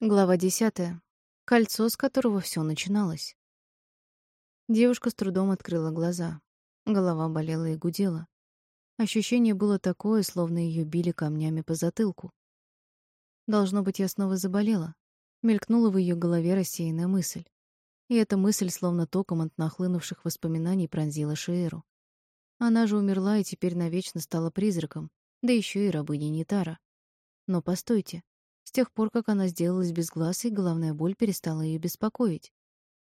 Глава десятая. Кольцо, с которого все начиналось. Девушка с трудом открыла глаза. Голова болела и гудела. Ощущение было такое, словно ее били камнями по затылку. Должно быть, я снова заболела. Мелькнула в ее голове рассеянная мысль. И эта мысль, словно током от нахлынувших воспоминаний, пронзила Шиэру. Она же умерла и теперь навечно стала призраком, да еще и рабыней Нитара. Но постойте, с тех пор, как она сделалась безгласой, головная боль перестала ее беспокоить.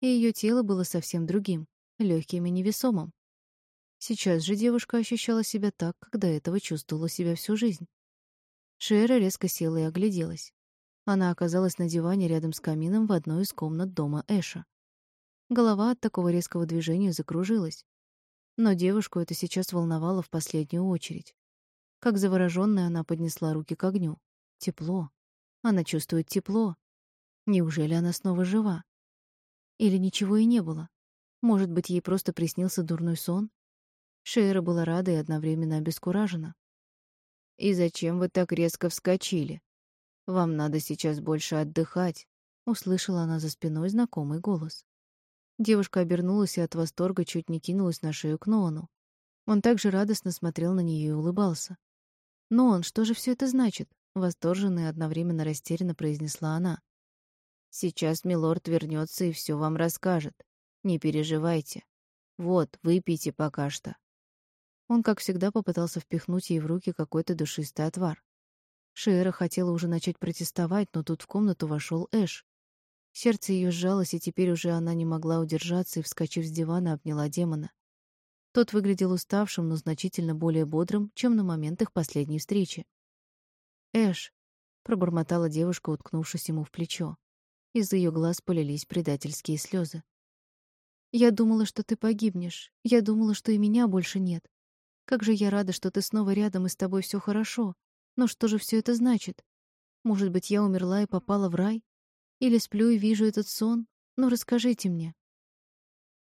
И ее тело было совсем другим, легким и невесомым. Сейчас же девушка ощущала себя так, как до этого чувствовала себя всю жизнь. Шера резко села и огляделась. Она оказалась на диване рядом с камином в одной из комнат дома Эша. Голова от такого резкого движения закружилась. Но девушку это сейчас волновало в последнюю очередь. Как заворожённая она поднесла руки к огню. Тепло, она чувствует тепло. Неужели она снова жива? Или ничего и не было? Может быть, ей просто приснился дурной сон? Шейра была рада и одновременно обескуражена. «И зачем вы так резко вскочили? Вам надо сейчас больше отдыхать», — услышала она за спиной знакомый голос. Девушка обернулась и от восторга чуть не кинулась на шею к Ноану. Он также радостно смотрел на нее и улыбался. «Ноан, что же все это значит? Восторженно и одновременно растерянно произнесла она. «Сейчас милорд вернется и все вам расскажет. Не переживайте. Вот, выпейте пока что». Он, как всегда, попытался впихнуть ей в руки какой-то душистый отвар. Шиэра хотела уже начать протестовать, но тут в комнату вошел Эш. Сердце ее сжалось, и теперь уже она не могла удержаться и, вскочив с дивана, обняла демона. Тот выглядел уставшим, но значительно более бодрым, чем на момент их последней встречи. «Эш», — пробормотала девушка, уткнувшись ему в плечо. Из ее глаз полились предательские слезы. «Я думала, что ты погибнешь. Я думала, что и меня больше нет. Как же я рада, что ты снова рядом и с тобой все хорошо. Но что же все это значит? Может быть, я умерла и попала в рай? Или сплю и вижу этот сон? Ну, расскажите мне».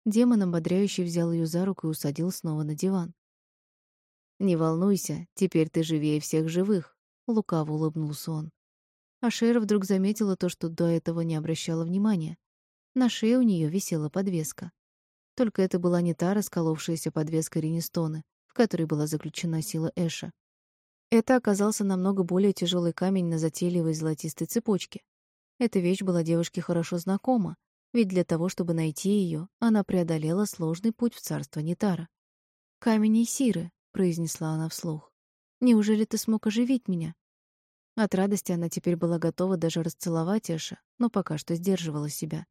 Демон ободряюще взял ее за руку и усадил снова на диван. «Не волнуйся, теперь ты живее всех живых. Лукаво улыбнулся он. А Шера вдруг заметила то, что до этого не обращала внимания. На шее у нее висела подвеска. Только это была не та расколовшаяся подвеска Ренистоны, в которой была заключена сила Эша. Это оказался намного более тяжелый камень на затейливой золотистой цепочке. Эта вещь была девушке хорошо знакома, ведь для того, чтобы найти ее, она преодолела сложный путь в царство Нитара. «Камень Исиры», — произнесла она вслух. Неужели ты смог оживить меня?» От радости она теперь была готова даже расцеловать Эша, но пока что сдерживала себя.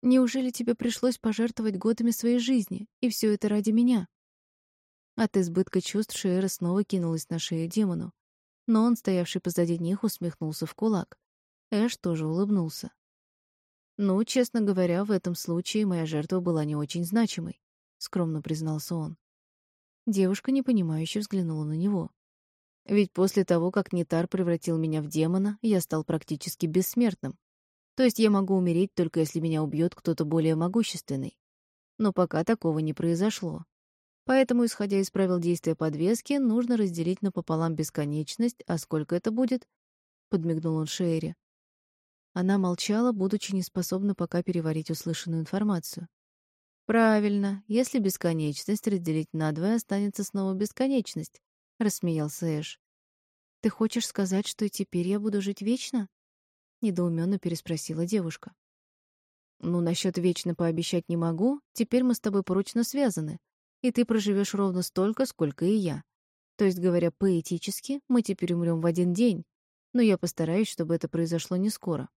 «Неужели тебе пришлось пожертвовать годами своей жизни, и все это ради меня?» От избытка чувств Шиэра снова кинулась на шею демону, но он, стоявший позади них, усмехнулся в кулак. Эш тоже улыбнулся. «Ну, честно говоря, в этом случае моя жертва была не очень значимой», — скромно признался он. Девушка непонимающе взглянула на него. Ведь после того, как Нитар превратил меня в демона, я стал практически бессмертным. То есть я могу умереть только если меня убьет кто-то более могущественный. Но пока такого не произошло. Поэтому, исходя из правил действия подвески, нужно разделить напополам бесконечность, а сколько это будет? Подмигнул он Шейре. Она молчала, будучи неспособна пока переварить услышанную информацию. Правильно, если бесконечность разделить на два, останется снова бесконечность, рассмеялся Эш. Ты хочешь сказать, что теперь я буду жить вечно? недоуменно переспросила девушка. Ну, насчет вечно пообещать не могу. Теперь мы с тобой прочно связаны, и ты проживешь ровно столько, сколько и я. То есть, говоря поэтически, мы теперь умрем в один день, но я постараюсь, чтобы это произошло не скоро.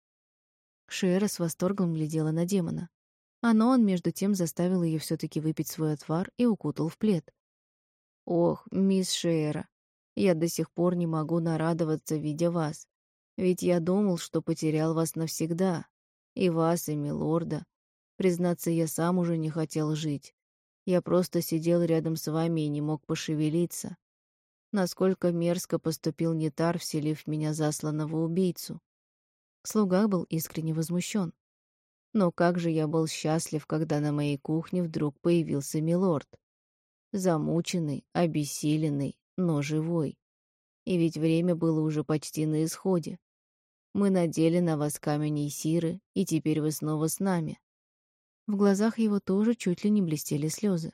Шиэра с восторгом глядела на демона. А но он между тем заставил ее все таки выпить свой отвар и укутал в плед. Ох, мисс Шейра, я до сих пор не могу нарадоваться, видя вас. Ведь я думал, что потерял вас навсегда. И вас, и милорда. Признаться, я сам уже не хотел жить. Я просто сидел рядом с вами и не мог пошевелиться. Насколько мерзко поступил Нетар, вселив меня засланного убийцу. Слуга был искренне возмущен. Но как же я был счастлив, когда на моей кухне вдруг появился милорд замученный, обессиленный, но живой. И ведь время было уже почти на исходе. Мы надели на вас камень Исиры, и теперь вы снова с нами». В глазах его тоже чуть ли не блестели слезы.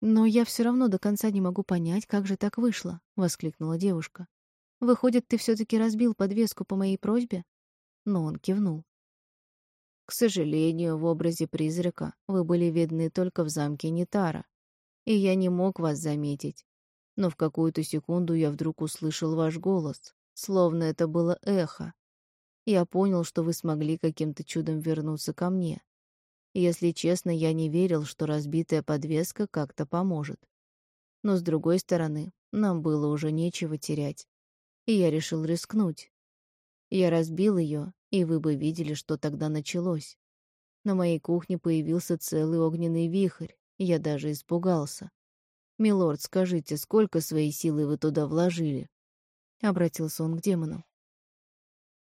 «Но я все равно до конца не могу понять, как же так вышло», — воскликнула девушка. «Выходит, ты все таки разбил подвеску по моей просьбе?» Но он кивнул. «К сожалению, в образе призрака вы были видны только в замке Нитара, и я не мог вас заметить. Но в какую-то секунду я вдруг услышал ваш голос, словно это было эхо. Я понял, что вы смогли каким-то чудом вернуться ко мне. Если честно, я не верил, что разбитая подвеска как-то поможет. Но, с другой стороны, нам было уже нечего терять. И я решил рискнуть. Я разбил ее, и вы бы видели, что тогда началось. На моей кухне появился целый огненный вихрь, я даже испугался. «Милорд, скажите, сколько своей силы вы туда вложили?» Обратился он к демону.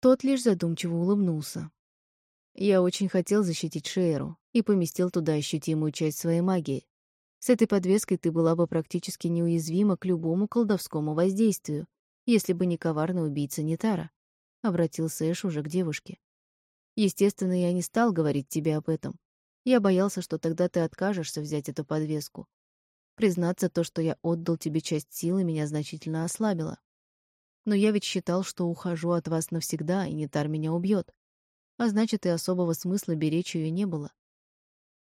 Тот лишь задумчиво улыбнулся. Я очень хотел защитить Шейру и поместил туда ощутимую часть своей магии. С этой подвеской ты была бы практически неуязвима к любому колдовскому воздействию, если бы не коварный убийца Нитара. Обратился Эш уже к девушке. Естественно, я не стал говорить тебе об этом. Я боялся, что тогда ты откажешься взять эту подвеску. Признаться, то, что я отдал тебе часть силы, меня значительно ослабило. Но я ведь считал, что ухожу от вас навсегда, и Нитар меня убьет а значит, и особого смысла беречь ее не было.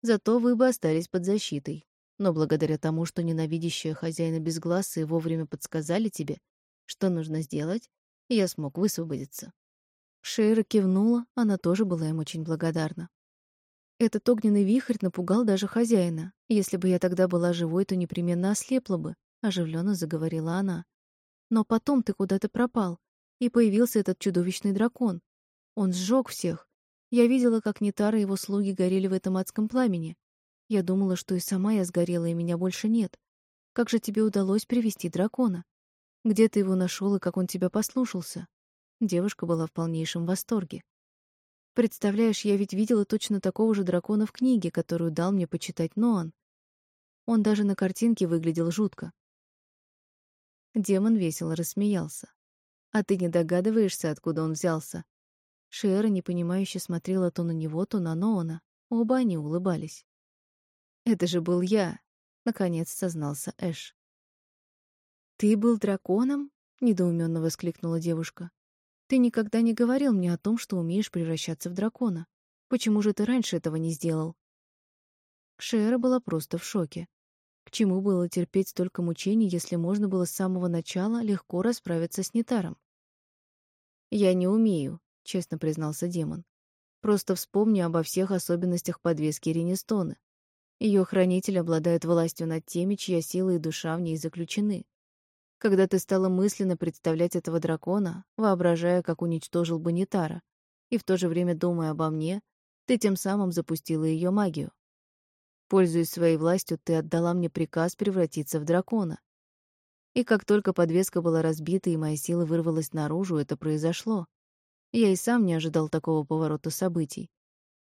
Зато вы бы остались под защитой. Но благодаря тому, что ненавидящая хозяина безгласые вовремя подсказали тебе, что нужно сделать, я смог высвободиться. Шейра кивнула, она тоже была им очень благодарна. Этот огненный вихрь напугал даже хозяина. Если бы я тогда была живой, то непременно ослепла бы, оживленно заговорила она. Но потом ты куда-то пропал, и появился этот чудовищный дракон. Он сжег всех. Я видела, как Нитара и его слуги горели в этом адском пламени. Я думала, что и сама я сгорела, и меня больше нет. Как же тебе удалось привести дракона? Где ты его нашел и как он тебя послушался? Девушка была в полнейшем восторге. Представляешь, я ведь видела точно такого же дракона в книге, которую дал мне почитать Ноан. Он даже на картинке выглядел жутко. Демон весело рассмеялся. А ты не догадываешься, откуда он взялся? Шиэра непонимающе смотрела то на него, то на Ноона. Оба они улыбались. «Это же был я», — наконец сознался Эш. «Ты был драконом?» — недоуменно воскликнула девушка. «Ты никогда не говорил мне о том, что умеешь превращаться в дракона. Почему же ты раньше этого не сделал?» Шиэра была просто в шоке. К чему было терпеть столько мучений, если можно было с самого начала легко расправиться с Нетаром? «Я не умею», — честно признался демон. «Просто вспомни обо всех особенностях подвески Ренестоны. Ее хранитель обладает властью над теми, чья сила и душа в ней заключены. Когда ты стала мысленно представлять этого дракона, воображая, как уничтожил бы Нитара, и в то же время думая обо мне, ты тем самым запустила ее магию. Пользуясь своей властью, ты отдала мне приказ превратиться в дракона. И как только подвеска была разбита и моя сила вырвалась наружу, это произошло. Я и сам не ожидал такого поворота событий.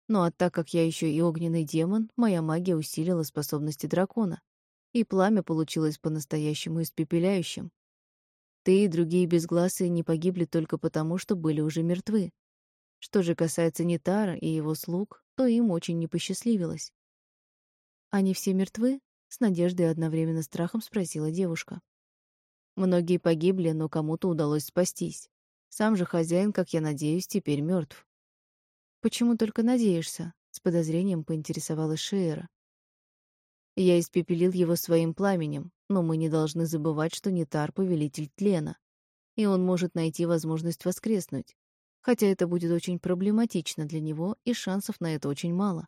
Ну а так как я еще и огненный демон, моя магия усилила способности дракона, и пламя получилось по-настоящему испепеляющим. Ты и другие безгласые не погибли только потому, что были уже мертвы. Что же касается Нитара и его слуг, то им очень не посчастливилось. «Они все мертвы?» — с надеждой и одновременно страхом спросила девушка. Многие погибли, но кому-то удалось спастись. Сам же хозяин, как я надеюсь, теперь мертв. «Почему только надеешься?» — с подозрением поинтересовалась Шиэра. Я испепелил его своим пламенем, но мы не должны забывать, что Нитар — повелитель тлена, и он может найти возможность воскреснуть, хотя это будет очень проблематично для него, и шансов на это очень мало.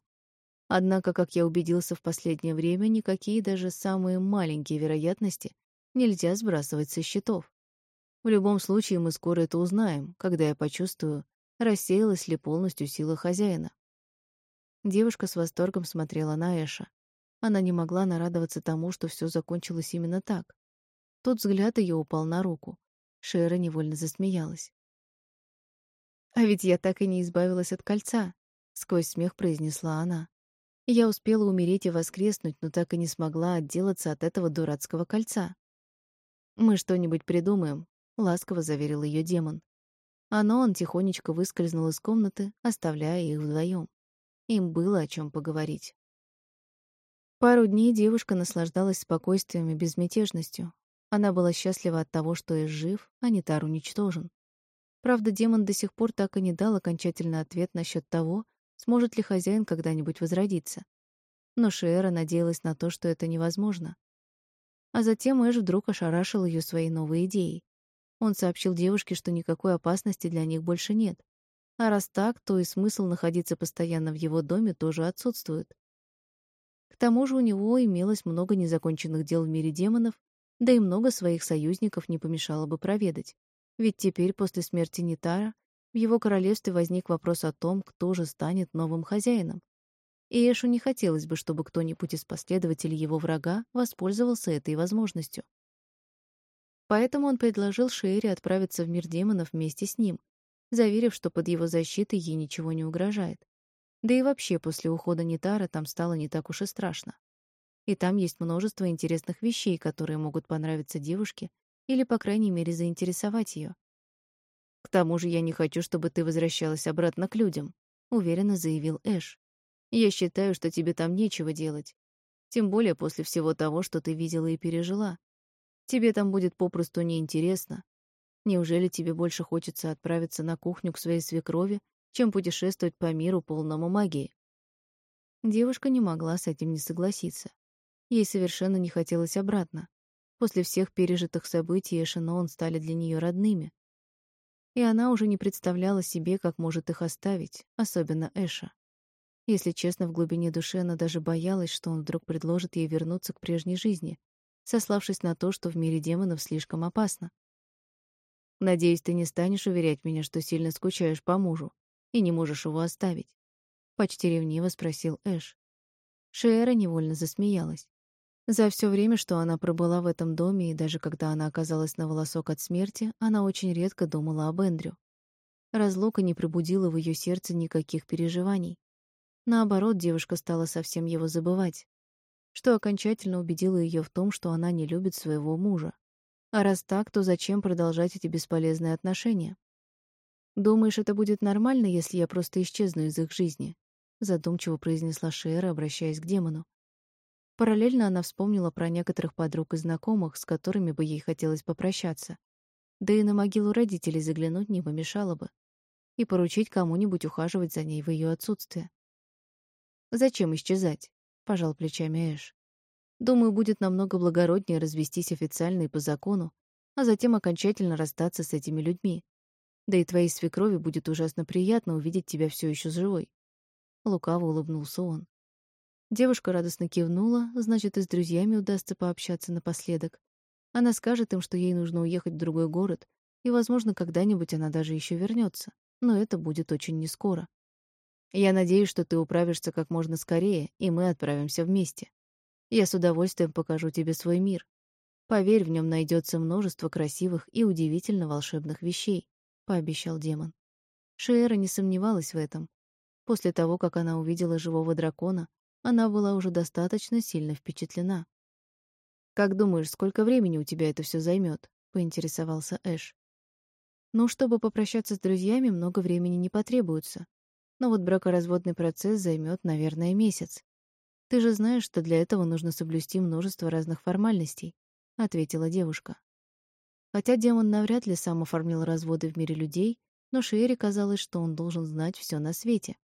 Однако, как я убедился в последнее время, никакие даже самые маленькие вероятности нельзя сбрасывать со счетов. В любом случае мы скоро это узнаем, когда я почувствую, рассеялась ли полностью сила хозяина. Девушка с восторгом смотрела на Эша. Она не могла нарадоваться тому, что все закончилось именно так. Тот взгляд ее упал на руку. Шера невольно засмеялась. «А ведь я так и не избавилась от кольца», — сквозь смех произнесла она. «Я успела умереть и воскреснуть, но так и не смогла отделаться от этого дурацкого кольца. Мы что-нибудь придумаем, ласково заверил ее демон. А он тихонечко выскользнул из комнаты, оставляя их вдвоем. Им было о чем поговорить. Пару дней девушка наслаждалась спокойствием и безмятежностью. Она была счастлива от того, что Эш жив, а Нитар уничтожен. Правда, демон до сих пор так и не дал окончательный ответ насчет того, сможет ли хозяин когда-нибудь возродиться. Но Шиэра надеялась на то, что это невозможно. А затем Эш вдруг ошарашил ее своей новой идеей. Он сообщил девушке, что никакой опасности для них больше нет. А раз так, то и смысл находиться постоянно в его доме тоже отсутствует. Тому же у него имелось много незаконченных дел в мире демонов, да и много своих союзников не помешало бы проведать. Ведь теперь, после смерти Нитара, в его королевстве возник вопрос о том, кто же станет новым хозяином. И Эшу не хотелось бы, чтобы кто-нибудь из последователей его врага воспользовался этой возможностью. Поэтому он предложил Шейре отправиться в мир демонов вместе с ним, заверив, что под его защитой ей ничего не угрожает. Да и вообще после ухода Нитара там стало не так уж и страшно. И там есть множество интересных вещей, которые могут понравиться девушке или, по крайней мере, заинтересовать ее. «К тому же я не хочу, чтобы ты возвращалась обратно к людям», — уверенно заявил Эш. «Я считаю, что тебе там нечего делать. Тем более после всего того, что ты видела и пережила. Тебе там будет попросту неинтересно, Неужели тебе больше хочется отправиться на кухню к своей свекрови, чем путешествовать по миру полному магии? Девушка не могла с этим не согласиться. Ей совершенно не хотелось обратно. После всех пережитых событий Эшенон стали для нее родными. И она уже не представляла себе, как может их оставить, особенно Эша. Если честно, в глубине души она даже боялась, что он вдруг предложит ей вернуться к прежней жизни, сославшись на то, что в мире демонов слишком опасно. Надеюсь, ты не станешь уверять меня, что сильно скучаешь по мужу и не можешь его оставить. Почти ревниво спросил Эш. Шиэра невольно засмеялась. За все время, что она пробыла в этом доме, и даже когда она оказалась на волосок от смерти, она очень редко думала об Эндрю. Разлука не пробудила в ее сердце никаких переживаний. Наоборот, девушка стала совсем его забывать, что окончательно убедило ее в том, что она не любит своего мужа. А раз так, то зачем продолжать эти бесполезные отношения? Думаешь, это будет нормально, если я просто исчезну из их жизни? Задумчиво произнесла Шера, обращаясь к демону. Параллельно она вспомнила про некоторых подруг и знакомых, с которыми бы ей хотелось попрощаться. Да и на могилу родителей заглянуть не помешало бы. И поручить кому-нибудь ухаживать за ней в ее отсутствие. «Зачем исчезать?» — пожал плечами Эш. Думаю, будет намного благороднее развестись официально и по закону, а затем окончательно расстаться с этими людьми. Да и твоей свекрови будет ужасно приятно увидеть тебя все еще живой. Лукаво улыбнулся он. Девушка радостно кивнула, значит, и с друзьями удастся пообщаться напоследок. Она скажет им, что ей нужно уехать в другой город, и, возможно, когда-нибудь она даже еще вернется, но это будет очень нескоро. Я надеюсь, что ты управишься как можно скорее, и мы отправимся вместе. Я с удовольствием покажу тебе свой мир. Поверь, в нем найдется множество красивых и удивительно волшебных вещей, пообещал демон. Шиэра не сомневалась в этом. После того, как она увидела живого дракона, она была уже достаточно сильно впечатлена. Как думаешь, сколько времени у тебя это все займет? поинтересовался Эш. Ну, чтобы попрощаться с друзьями, много времени не потребуется. Но вот бракоразводный процесс займет, наверное, месяц. Ты же знаешь, что для этого нужно соблюсти множество разных формальностей, ответила девушка. Хотя демон навряд ли сам оформил разводы в мире людей, но Шиэре казалось, что он должен знать все на свете.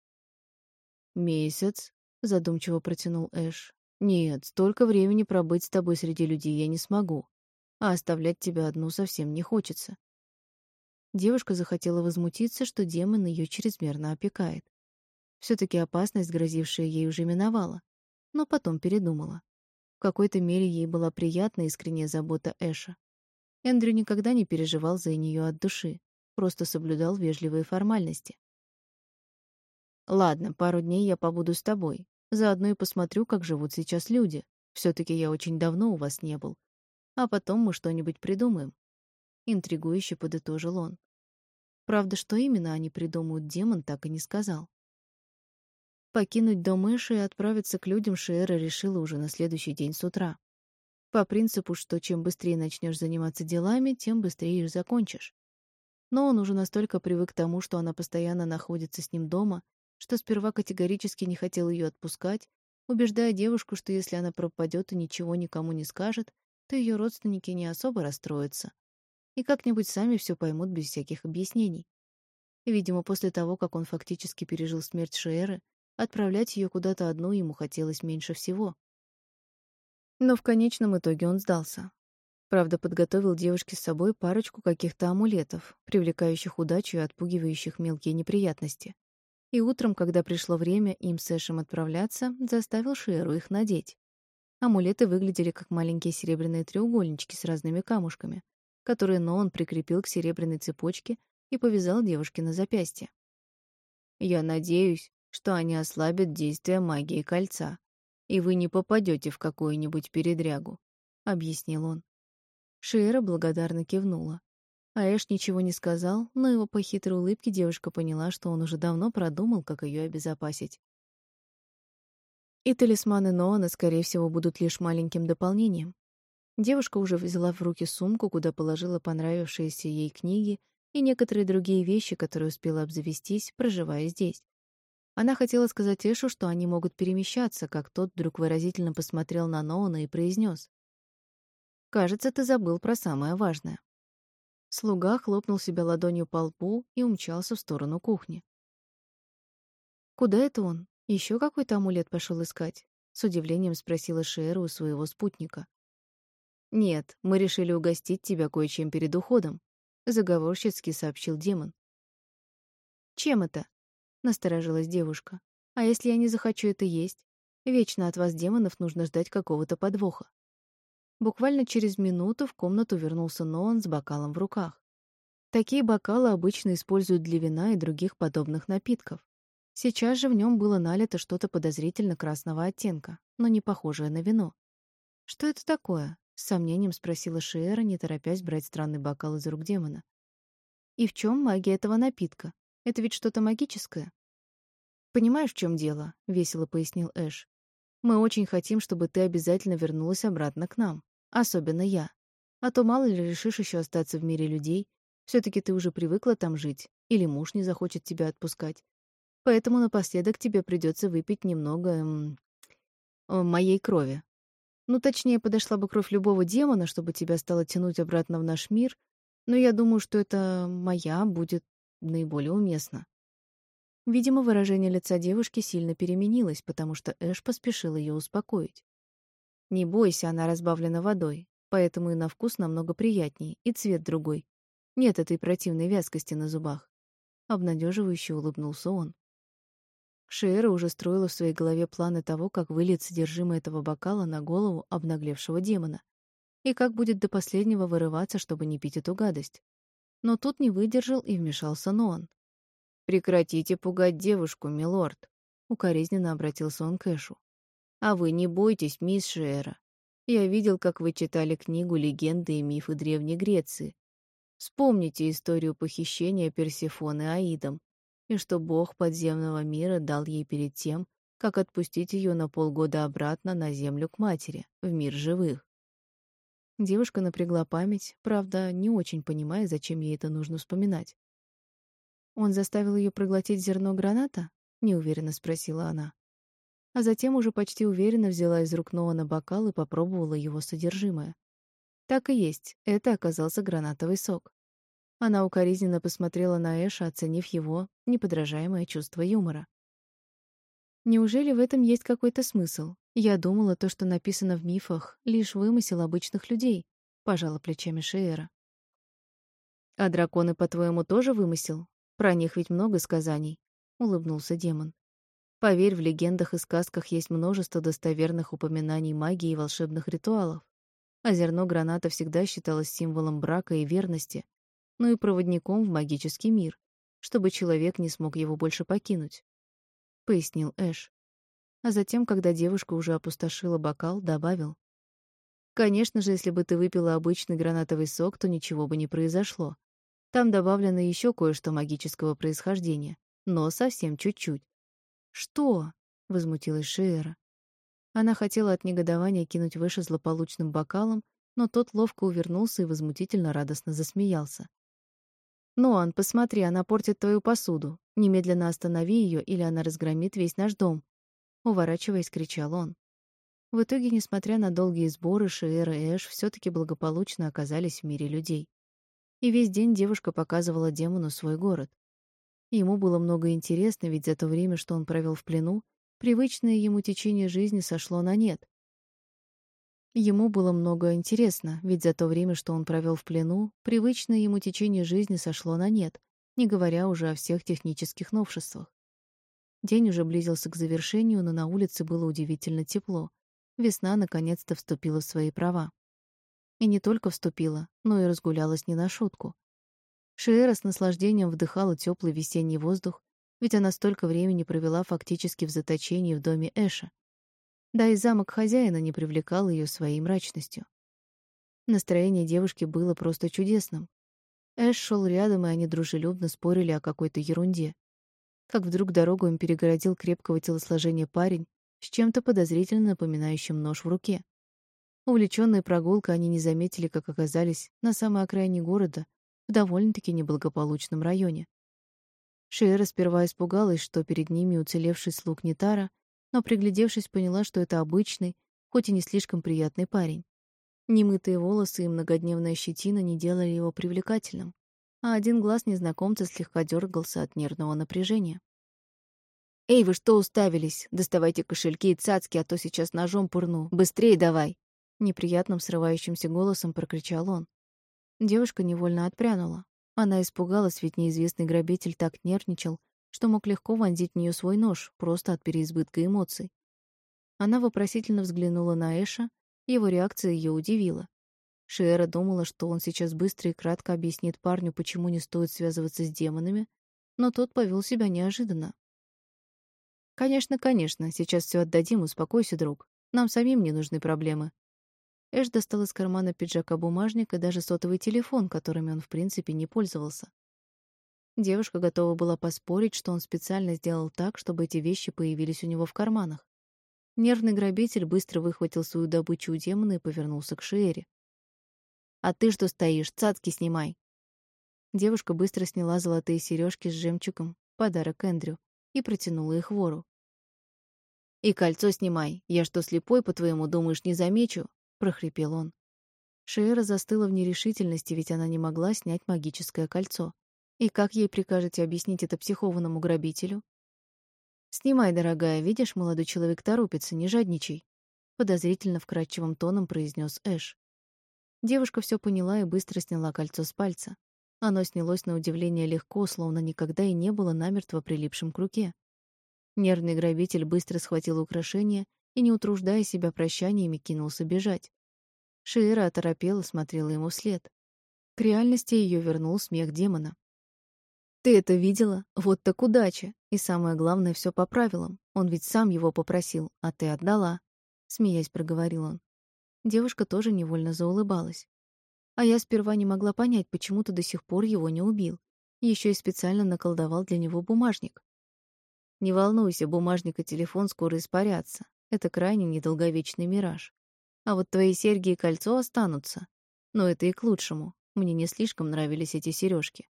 Месяц, задумчиво протянул Эш. Нет, столько времени пробыть с тобой среди людей я не смогу, а оставлять тебя одну совсем не хочется. Девушка захотела возмутиться, что демон ее чрезмерно опекает. все таки опасность, грозившая ей, уже миновала но потом передумала. В какой-то мере ей была приятна искренняя забота Эша. Эндрю никогда не переживал за нее от души, просто соблюдал вежливые формальности. «Ладно, пару дней я побуду с тобой. Заодно и посмотрю, как живут сейчас люди. все таки я очень давно у вас не был. А потом мы что-нибудь придумаем». Интригующе подытожил он. Правда, что именно они придумают, демон так и не сказал. Покинуть дом Эши и отправиться к людям Шиэра решила уже на следующий день с утра. По принципу, что чем быстрее начнешь заниматься делами, тем быстрее их закончишь. Но он уже настолько привык к тому, что она постоянно находится с ним дома, что сперва категорически не хотел ее отпускать, убеждая девушку, что если она пропадет и ничего никому не скажет, то ее родственники не особо расстроятся и как-нибудь сами все поймут без всяких объяснений. И, видимо, после того, как он фактически пережил смерть Шеры, отправлять ее куда-то одну ему хотелось меньше всего. Но в конечном итоге он сдался. Правда, подготовил девушке с собой парочку каких-то амулетов, привлекающих удачу и отпугивающих мелкие неприятности. И утром, когда пришло время им с Эшем отправляться, заставил Шеру их надеть. Амулеты выглядели как маленькие серебряные треугольнички с разными камушками, которые Ноан прикрепил к серебряной цепочке и повязал девушке на запястье. «Я надеюсь, что они ослабят действие магии кольца, и вы не попадете в какую-нибудь передрягу», — объяснил он. Шиэра благодарно кивнула. А Эш ничего не сказал, но его по хитрой улыбке девушка поняла, что он уже давно продумал, как ее обезопасить. И талисманы Ноана, скорее всего, будут лишь маленьким дополнением. Девушка уже взяла в руки сумку, куда положила понравившиеся ей книги и некоторые другие вещи, которые успела обзавестись, проживая здесь. Она хотела сказать Эшу, что они могут перемещаться, как тот вдруг выразительно посмотрел на Ноуна и произнес: «Кажется, ты забыл про самое важное». Слуга хлопнул себя ладонью по лбу и умчался в сторону кухни. «Куда это он? Еще какой-то амулет пошел искать?» — с удивлением спросила Шера у своего спутника. «Нет, мы решили угостить тебя кое-чем перед уходом», — заговорщицки сообщил демон. «Чем это?» Насторожилась девушка. А если я не захочу это есть? Вечно от вас, демонов, нужно ждать какого-то подвоха. Буквально через минуту в комнату вернулся Ноан с бокалом в руках. Такие бокалы обычно используют для вина и других подобных напитков. Сейчас же в нем было налито что-то подозрительно красного оттенка, но не похожее на вино. «Что это такое?» — с сомнением спросила Шиэра, не торопясь брать странный бокал из рук демона. «И в чем магия этого напитка? Это ведь что-то магическое. Понимаешь, в чем дело? весело пояснил Эш. Мы очень хотим, чтобы ты обязательно вернулась обратно к нам, особенно я. А то мало ли решишь еще остаться в мире людей, все таки ты уже привыкла там жить, или муж не захочет тебя отпускать. Поэтому напоследок тебе придется выпить немного эм, моей крови. Ну, точнее, подошла бы кровь любого демона, чтобы тебя стало тянуть обратно в наш мир, но я думаю, что это моя будет наиболее уместно. Видимо, выражение лица девушки сильно переменилось, потому что Эш поспешил ее успокоить. «Не бойся, она разбавлена водой, поэтому и на вкус намного приятнее, и цвет другой. Нет этой противной вязкости на зубах». Обнадеживающе улыбнулся он. Шиэра уже строила в своей голове планы того, как выльет содержимое этого бокала на голову обнаглевшего демона и как будет до последнего вырываться, чтобы не пить эту гадость. Но тут не выдержал и вмешался Ноан. «Прекратите пугать девушку, милорд», — укоризненно обратился он к Эшу. «А вы не бойтесь, мисс Шера. Я видел, как вы читали книгу «Легенды и мифы Древней Греции». Вспомните историю похищения Персефоны Аидом и что бог подземного мира дал ей перед тем, как отпустить ее на полгода обратно на землю к матери, в мир живых. Девушка напрягла память, правда, не очень понимая, зачем ей это нужно вспоминать. «Он заставил ее проглотить зерно граната?» — неуверенно спросила она. А затем уже почти уверенно взяла из рук Ноана бокал и попробовала его содержимое. Так и есть, это оказался гранатовый сок. Она укоризненно посмотрела на Эша, оценив его неподражаемое чувство юмора. Неужели в этом есть какой-то смысл? Я думала, то, что написано в мифах, лишь вымысел обычных людей, пожала плечами Шеера. А драконы, по-твоему, тоже вымысел? Про них ведь много сказаний, улыбнулся демон. Поверь, в легендах и сказках есть множество достоверных упоминаний магии и волшебных ритуалов. А зерно граната всегда считалось символом брака и верности, но и проводником в магический мир, чтобы человек не смог его больше покинуть, пояснил Эш а затем, когда девушка уже опустошила бокал, добавил. «Конечно же, если бы ты выпила обычный гранатовый сок, то ничего бы не произошло. Там добавлено еще кое-что магического происхождения, но совсем чуть-чуть». «Что?» — возмутилась Шиэра. Она хотела от негодования кинуть выше злополучным бокалом, но тот ловко увернулся и возмутительно радостно засмеялся. «Ноан, посмотри, она портит твою посуду. Немедленно останови ее, или она разгромит весь наш дом!» Уворачиваясь, кричал он. В итоге, несмотря на долгие сборы, Шиэр и Эш все таки благополучно оказались в мире людей. И весь день девушка показывала демону свой город. Ему было много интересно, ведь за то время, что он провел в плену, привычное ему течение жизни сошло на нет. Ему было много интересно, ведь за то время, что он провел в плену, привычное ему течение жизни сошло на нет, не говоря уже о всех технических новшествах. День уже близился к завершению, но на улице было удивительно тепло. Весна наконец-то вступила в свои права. И не только вступила, но и разгулялась не на шутку. Шиэра с наслаждением вдыхала теплый весенний воздух, ведь она столько времени провела фактически в заточении в доме Эша, да и замок хозяина не привлекал ее своей мрачностью. Настроение девушки было просто чудесным. Эш шел рядом, и они дружелюбно спорили о какой-то ерунде. Как вдруг дорогу им перегородил крепкого телосложения парень с чем-то подозрительно напоминающим нож в руке. Увлечённые прогулкой, они не заметили, как оказались на самой окраине города, в довольно-таки неблагополучном районе. Шиэра сперва испугалась, что перед ними уцелевший слуг Нитара — но, приглядевшись, поняла, что это обычный, хоть и не слишком приятный парень. Немытые волосы и многодневная щетина не делали его привлекательным, а один глаз незнакомца слегка дергался от нервного напряжения. «Эй, вы что уставились? Доставайте кошельки и цацки, а то сейчас ножом пырну. Быстрее давай!» Неприятным срывающимся голосом прокричал он. Девушка невольно отпрянула. Она испугалась, ведь неизвестный грабитель так нервничал, что мог легко вонзить в нее свой нож, просто от переизбытка эмоций. Она вопросительно взглянула на Эша, его реакция ее удивила. Шиэра думала, что он сейчас быстро и кратко объяснит парню, почему не стоит связываться с демонами, но тот повел себя неожиданно. «Конечно, конечно, сейчас все отдадим, успокойся, друг. Нам самим не нужны проблемы». Эш достал из кармана пиджака бумажник и даже сотовый телефон, которыми он в принципе не пользовался. Девушка готова была поспорить, что он специально сделал так, чтобы эти вещи появились у него в карманах. Нервный грабитель быстро выхватил свою добычу у демона и повернулся к Шиэре. «А ты что стоишь? Цацки снимай!» Девушка быстро сняла золотые сережки с жемчугом, подарок Эндрю, и протянула их вору. «И кольцо снимай. Я что, слепой, по-твоему, думаешь, не замечу?» — прохрипел он. Шиэра застыла в нерешительности, ведь она не могла снять магическое кольцо. И как ей прикажете объяснить это психованному грабителю? «Снимай, дорогая, видишь, молодой человек торопится, не жадничай», — подозрительно вкрадчивым тоном произнес Эш. Девушка все поняла и быстро сняла кольцо с пальца. Оно снялось на удивление легко, словно никогда и не было намертво прилипшим к руке. Нервный грабитель быстро схватил украшение и, не утруждая себя прощаниями, кинулся бежать. Шиэра оторопела, смотрела ему вслед. К реальности ее вернул смех демона. Ты это видела? Вот так удача. И самое главное, все по правилам. Он ведь сам его попросил, а ты отдала. Смеясь, проговорил он. Девушка тоже невольно заулыбалась. А я сперва не могла понять, почему ты до сих пор его не убил. Еще и специально наколдовал для него бумажник. Не волнуйся, бумажник и телефон скоро испарятся. Это крайне недолговечный мираж. А вот твои серьги и кольцо останутся. Но это и к лучшему. Мне не слишком нравились эти сережки.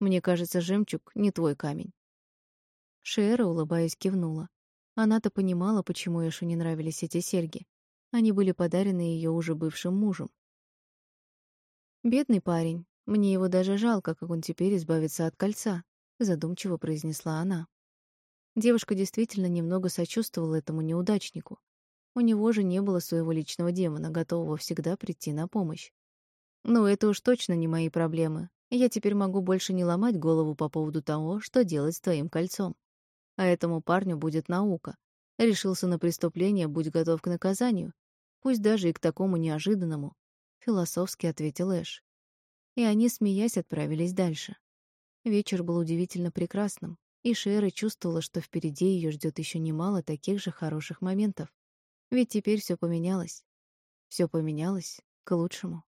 Мне кажется, жемчуг не твой камень. Шера, улыбаясь, кивнула. Она-то понимала, почему Эшу не нравились эти серьги. Они были подарены ее уже бывшим мужем. «Бедный парень. Мне его даже жалко, как он теперь избавится от кольца», — задумчиво произнесла она. Девушка действительно немного сочувствовала этому неудачнику. У него же не было своего личного демона, готового всегда прийти на помощь. «Ну, это уж точно не мои проблемы. Я теперь могу больше не ломать голову по поводу того, что делать с твоим кольцом. А этому парню будет наука. Решился на преступление, будь готов к наказанию. Пусть даже и к такому неожиданному, — философски ответил Эш. И они, смеясь, отправились дальше. Вечер был удивительно прекрасным, и Шера чувствовала, что впереди ее ждет еще немало таких же хороших моментов. Ведь теперь все поменялось. Все поменялось к лучшему.